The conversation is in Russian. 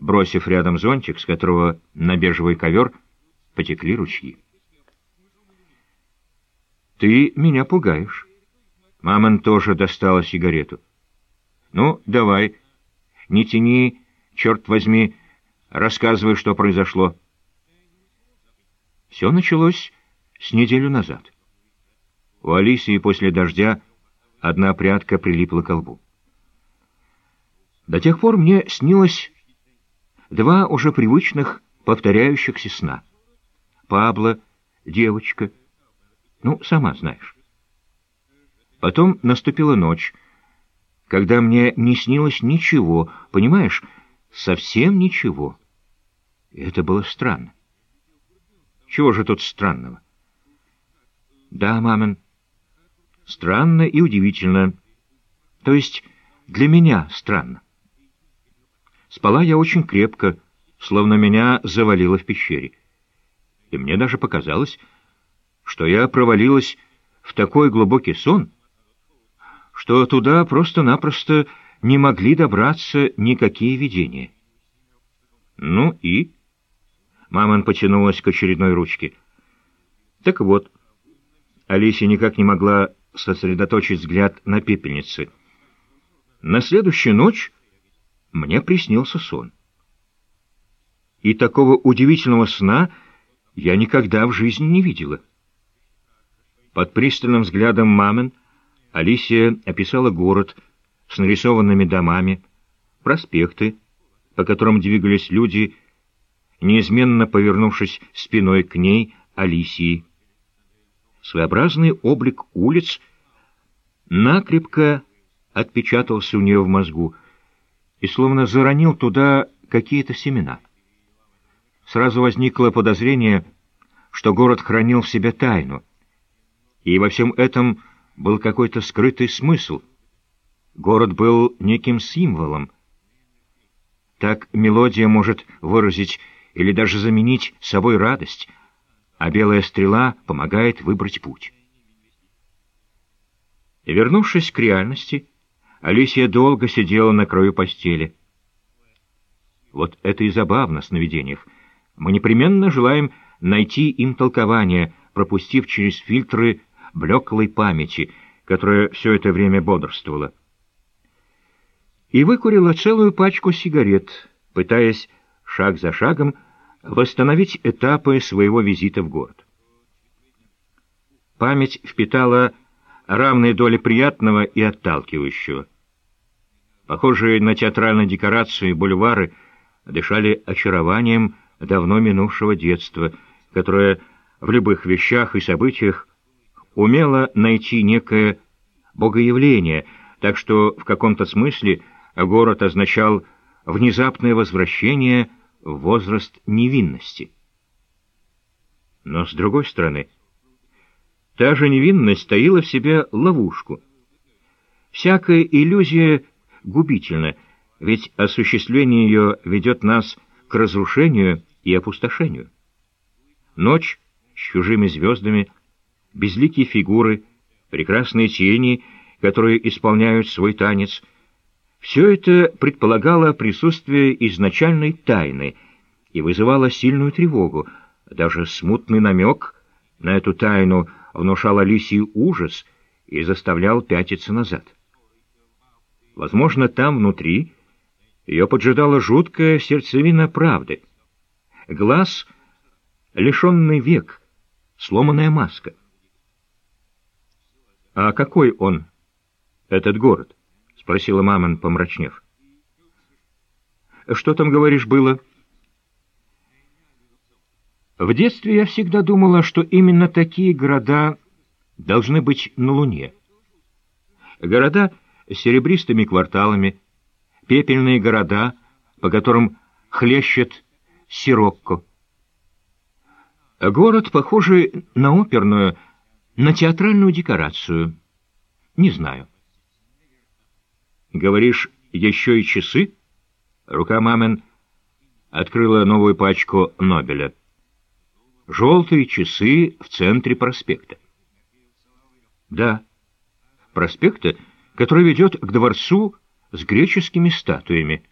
бросив рядом зонтик, с которого на бежевый ковер потекли ручьи. «Ты меня пугаешь». Мамон тоже достала сигарету. «Ну, давай, не тяни, черт возьми, рассказывай, что произошло». Все началось с неделю назад. У Алисии после дождя одна прядка прилипла к лбу. До тех пор мне снилось два уже привычных повторяющихся сна. Пабло, девочка, ну, сама знаешь. Потом наступила ночь, когда мне не снилось ничего, понимаешь, совсем ничего. И это было странно. Чего же тут странного? Да, мамин, странно и удивительно. То есть для меня странно. Спала я очень крепко, словно меня завалило в пещере. И мне даже показалось, что я провалилась в такой глубокий сон, что туда просто-напросто не могли добраться никакие видения. Ну и... Мамон потянулась к очередной ручке. Так вот, Алисия никак не могла сосредоточить взгляд на пепельнице. На следующую ночь мне приснился сон. И такого удивительного сна я никогда в жизни не видела. Под пристальным взглядом мамин Алисия описала город с нарисованными домами, проспекты, по которым двигались люди, неизменно повернувшись спиной к ней, Алисии. Своеобразный облик улиц накрепко отпечатался у нее в мозгу и словно заронил туда какие-то семена. Сразу возникло подозрение, что город хранил в себе тайну — и во всем этом был какой-то скрытый смысл. Город был неким символом. Так мелодия может выразить или даже заменить собой радость, а белая стрела помогает выбрать путь. Вернувшись к реальности, Алисия долго сидела на краю постели. Вот это и забавно в сновидениях. Мы непременно желаем найти им толкование, пропустив через фильтры блеклой памяти, которая все это время бодрствовала. И выкурила целую пачку сигарет, пытаясь шаг за шагом восстановить этапы своего визита в город. Память впитала равные доли приятного и отталкивающего. Похожие на театральные декорации бульвары дышали очарованием давно минувшего детства, которое в любых вещах и событиях умела найти некое богоявление, так что в каком-то смысле город означал внезапное возвращение в возраст невинности. Но, с другой стороны, та же невинность таила в себе ловушку. Всякая иллюзия губительна, ведь осуществление ее ведет нас к разрушению и опустошению. Ночь с чужими звездами — безликие фигуры, прекрасные тени, которые исполняют свой танец. Все это предполагало присутствие изначальной тайны и вызывало сильную тревогу. Даже смутный намек на эту тайну внушал Алисии ужас и заставлял пятиться назад. Возможно, там внутри ее поджидала жуткая сердцевина правды. Глаз — лишенный век, сломанная маска. «А какой он, этот город?» — спросила мамон, помрачнев. «Что там, говоришь, было?» В детстве я всегда думала, что именно такие города должны быть на Луне. Города с серебристыми кварталами, пепельные города, по которым хлещет сирокко. Город, похожий на оперную, на театральную декорацию. Не знаю. Говоришь, еще и часы? Рука мамин открыла новую пачку Нобеля. Желтые часы в центре проспекта. Да, проспекта, который ведет к дворцу с греческими статуями.